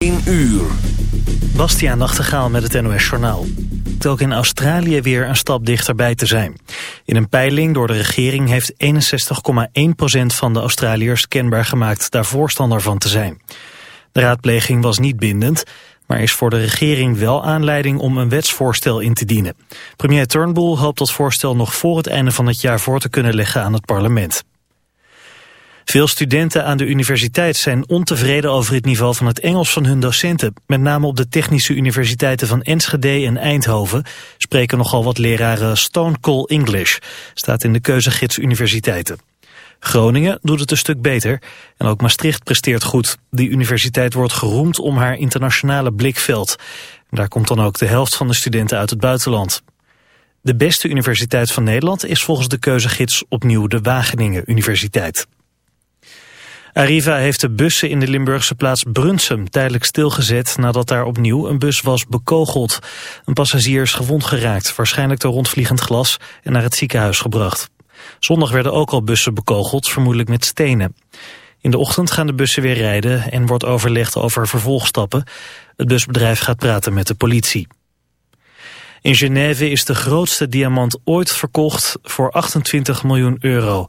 1 uur. Bastiaan Nachtegaal met het NOS Journaal. Het ook in Australië weer een stap dichterbij te zijn. In een peiling door de regering heeft 61,1% van de Australiërs kenbaar gemaakt daar voorstander van te zijn. De raadpleging was niet bindend, maar is voor de regering wel aanleiding om een wetsvoorstel in te dienen. Premier Turnbull hoopt dat voorstel nog voor het einde van het jaar voor te kunnen leggen aan het parlement. Veel studenten aan de universiteit zijn ontevreden over het niveau van het Engels van hun docenten. Met name op de technische universiteiten van Enschede en Eindhoven spreken nogal wat leraren Stone Cold English, staat in de keuzegids universiteiten. Groningen doet het een stuk beter en ook Maastricht presteert goed. Die universiteit wordt geroemd om haar internationale blikveld. Daar komt dan ook de helft van de studenten uit het buitenland. De beste universiteit van Nederland is volgens de keuzegids opnieuw de Wageningen Universiteit. Arriva heeft de bussen in de Limburgse plaats Brunsum tijdelijk stilgezet nadat daar opnieuw een bus was bekogeld. Een passagier is gewond geraakt, waarschijnlijk door rondvliegend glas en naar het ziekenhuis gebracht. Zondag werden ook al bussen bekogeld, vermoedelijk met stenen. In de ochtend gaan de bussen weer rijden en wordt overlegd over vervolgstappen. Het busbedrijf gaat praten met de politie. In Genève is de grootste diamant ooit verkocht voor 28 miljoen euro.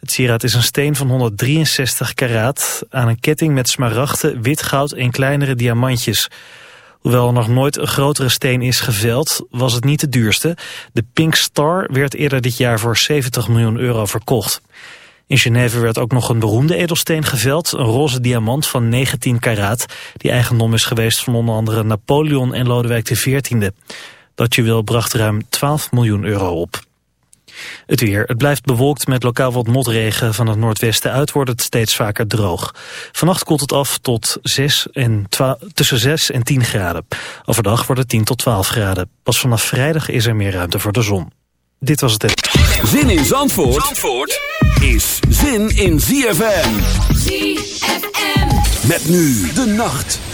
Het sieraad is een steen van 163 karaat aan een ketting met smaragden, wit goud en kleinere diamantjes. Hoewel er nog nooit een grotere steen is geveld, was het niet de duurste. De Pink Star werd eerder dit jaar voor 70 miljoen euro verkocht. In Genève werd ook nog een beroemde edelsteen geveld, een roze diamant van 19 karaat, die eigendom is geweest van onder andere Napoleon en Lodewijk XIV. Dat juweel bracht ruim 12 miljoen euro op. Het weer. Het blijft bewolkt met lokaal wat motregen. Van het noordwesten uit wordt het steeds vaker droog. Vannacht koelt het af tot 6 en tussen 6 en 10 graden. Overdag wordt het 10 tot 12 graden. Pas vanaf vrijdag is er meer ruimte voor de zon. Dit was het. Zin in Zandvoort, Zandvoort is zin in ZFM. ZFM. Met nu de nacht.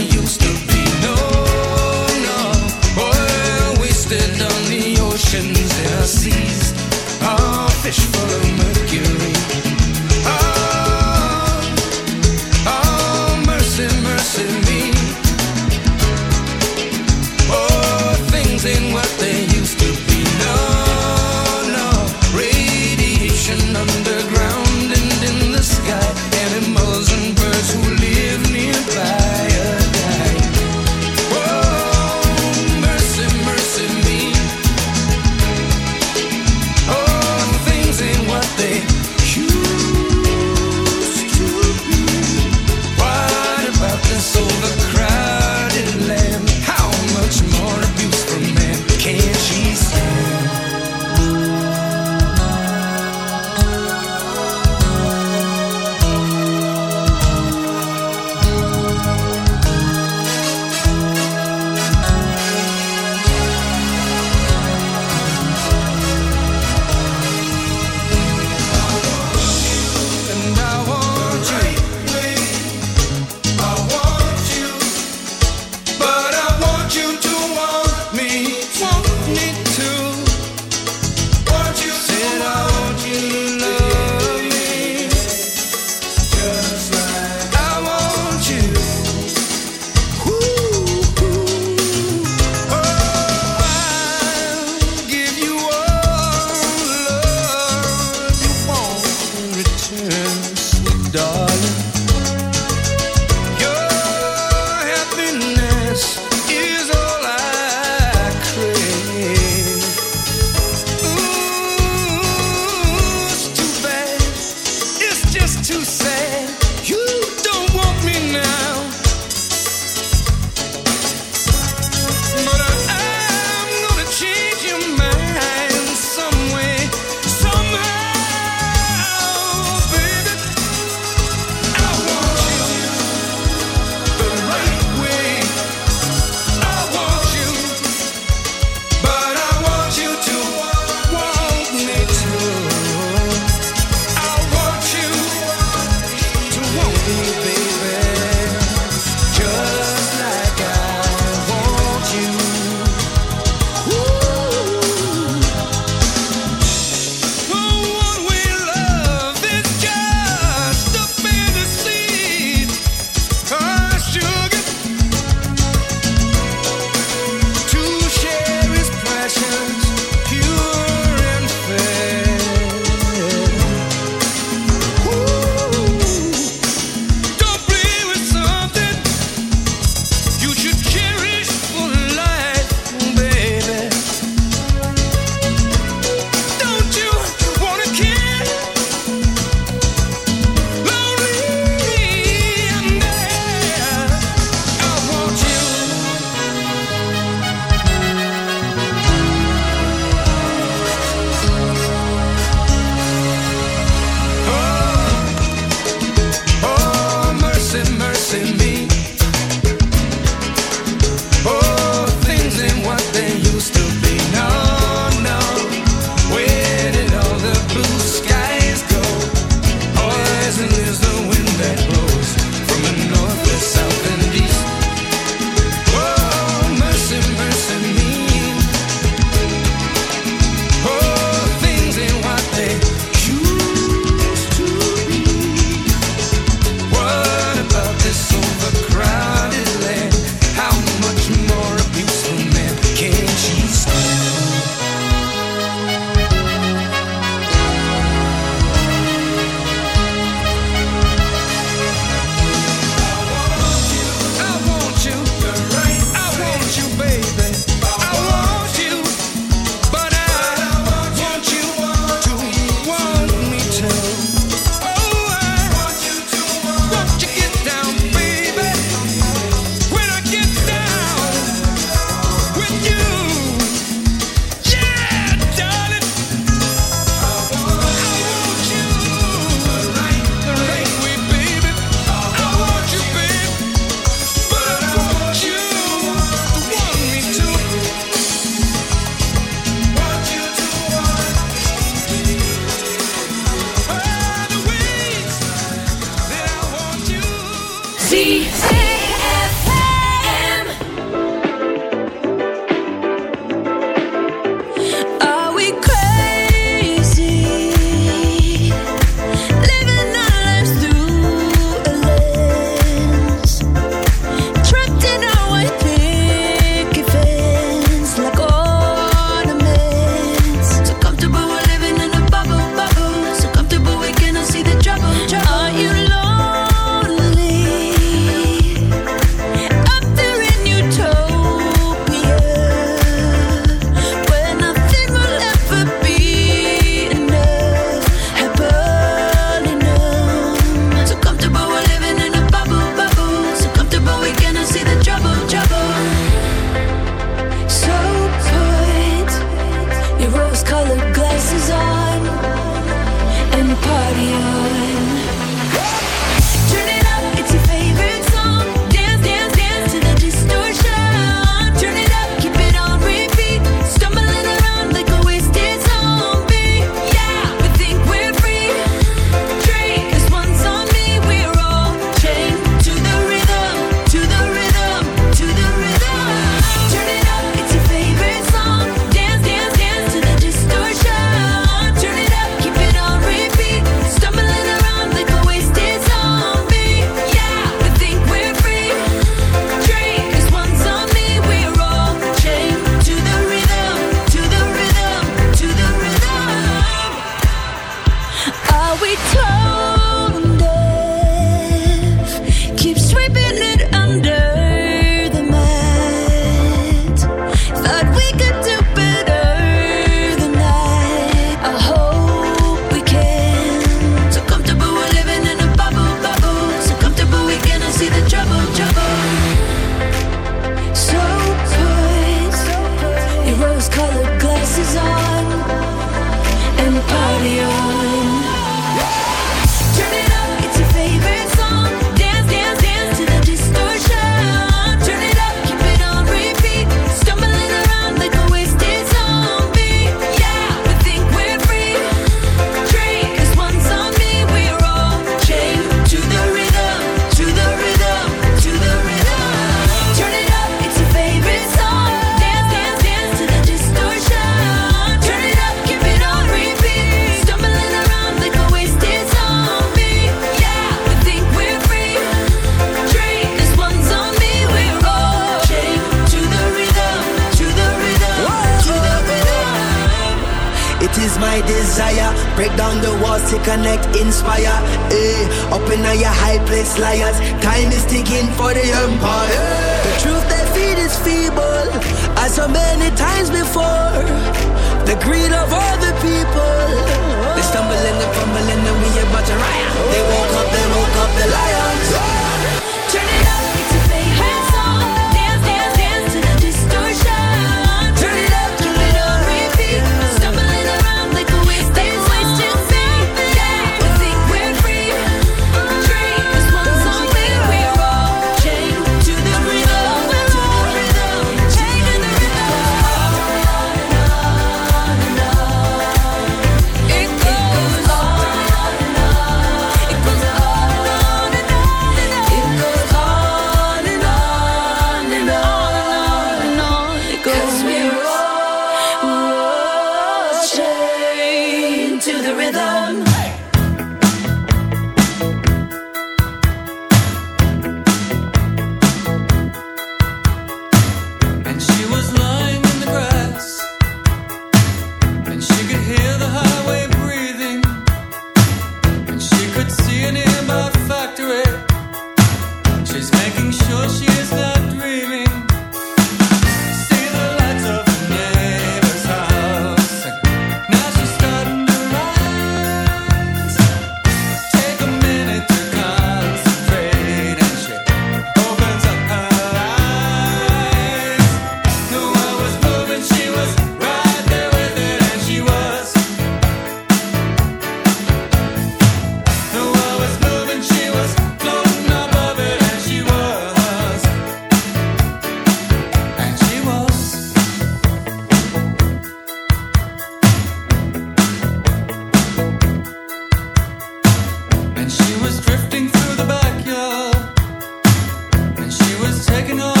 Taking off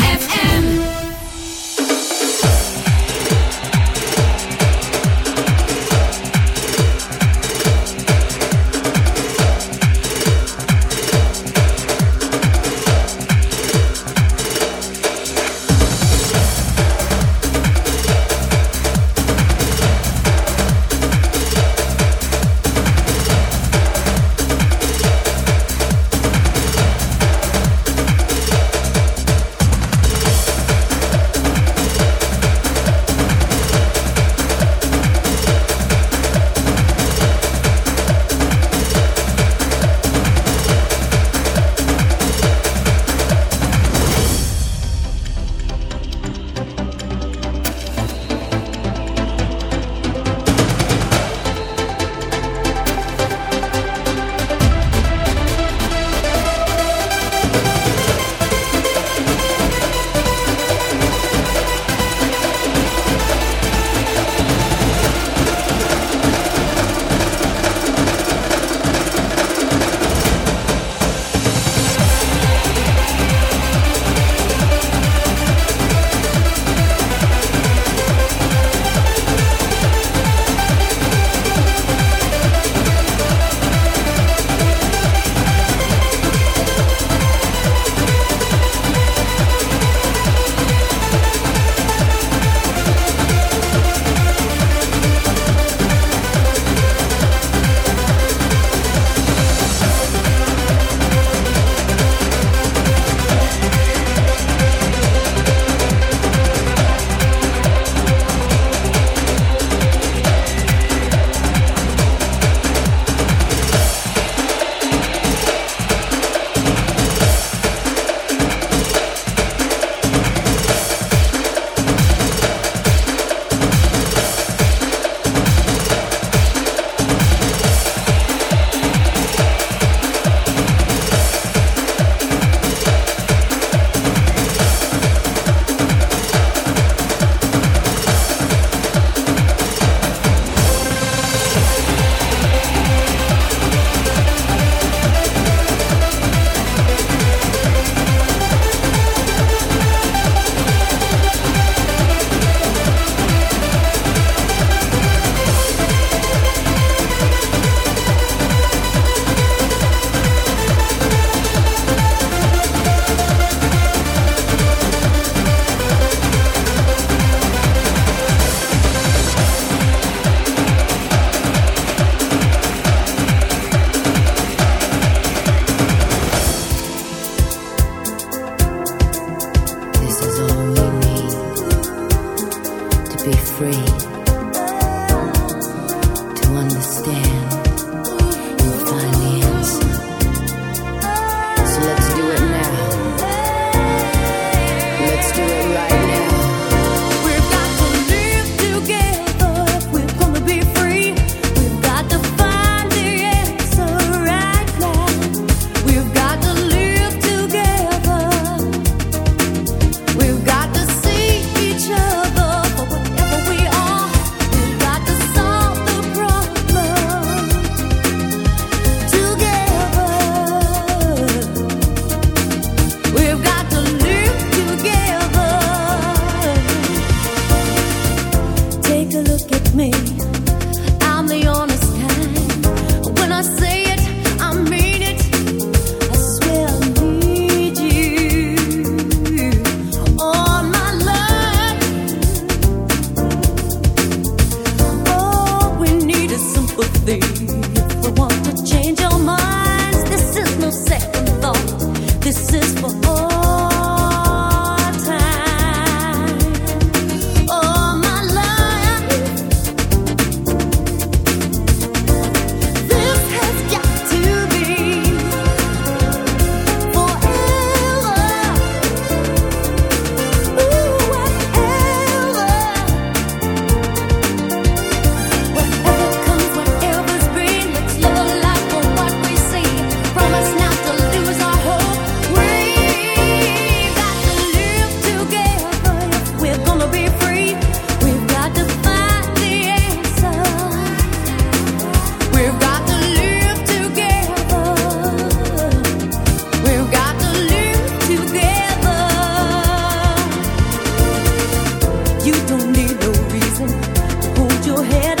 Whatever comes, whatever's been, live a life for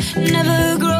never grow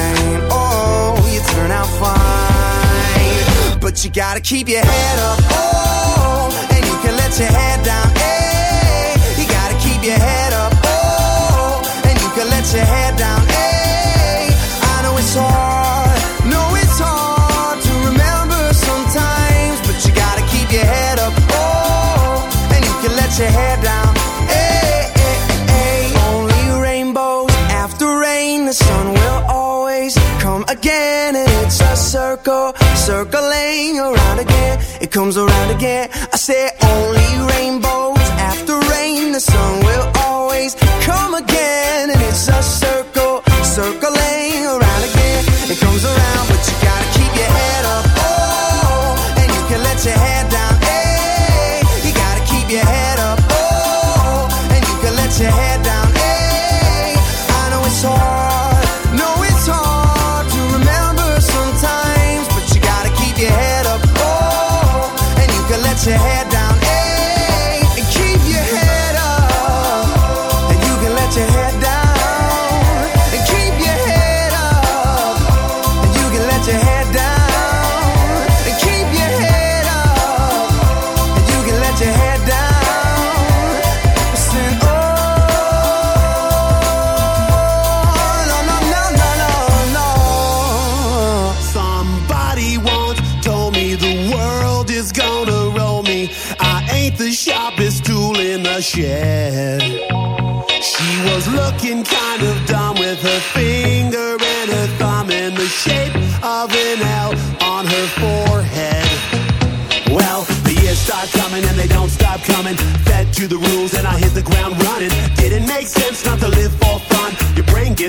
You gotta keep your head up. Oh, and you can let your head down. Around again. It comes around again. I say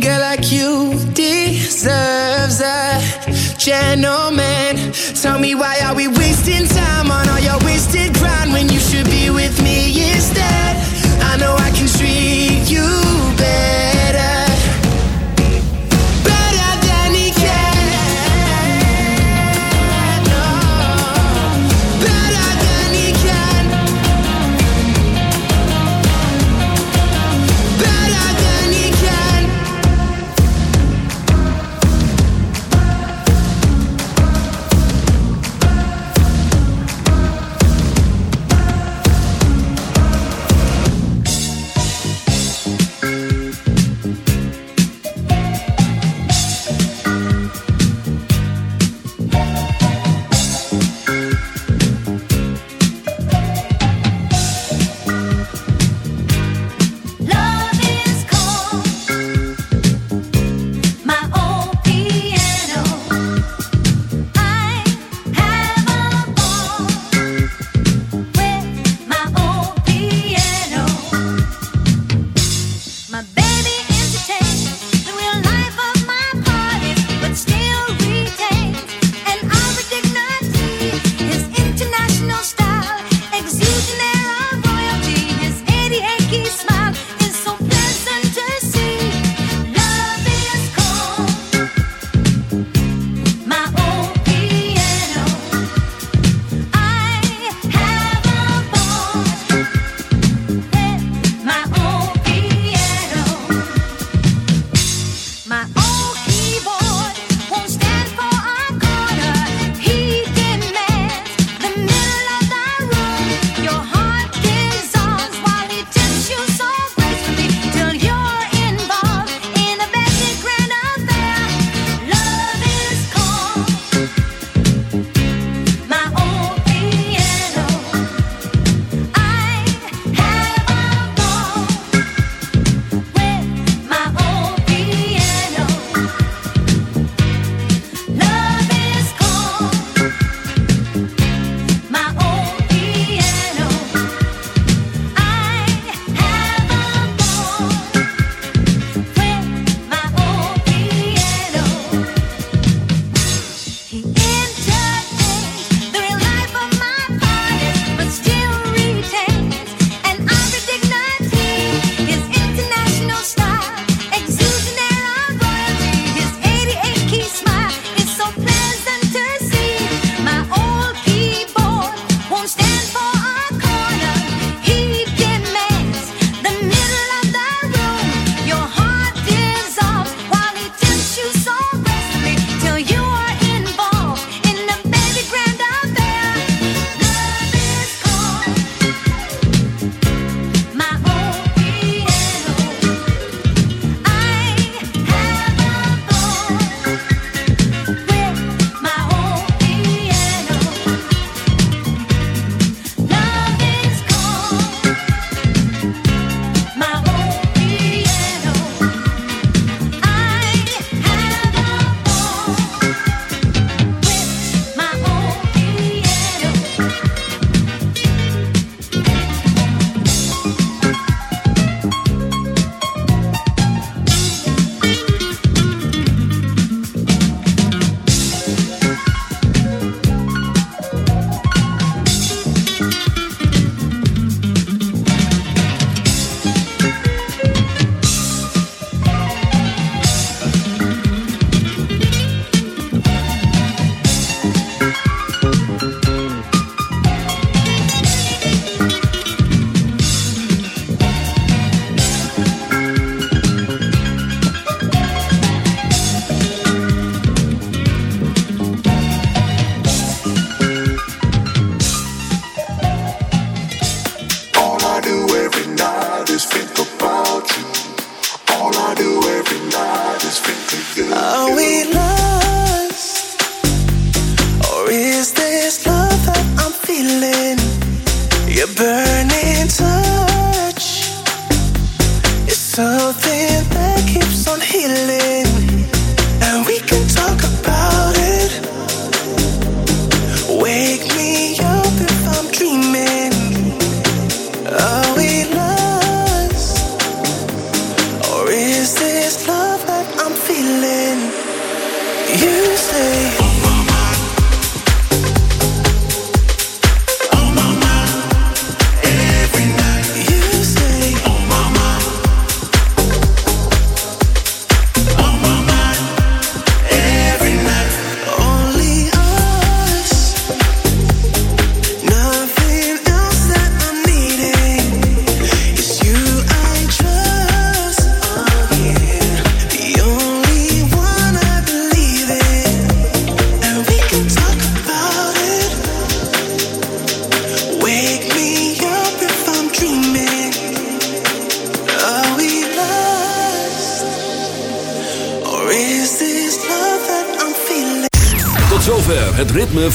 Girl like you deserves a gentleman. Tell me why are we?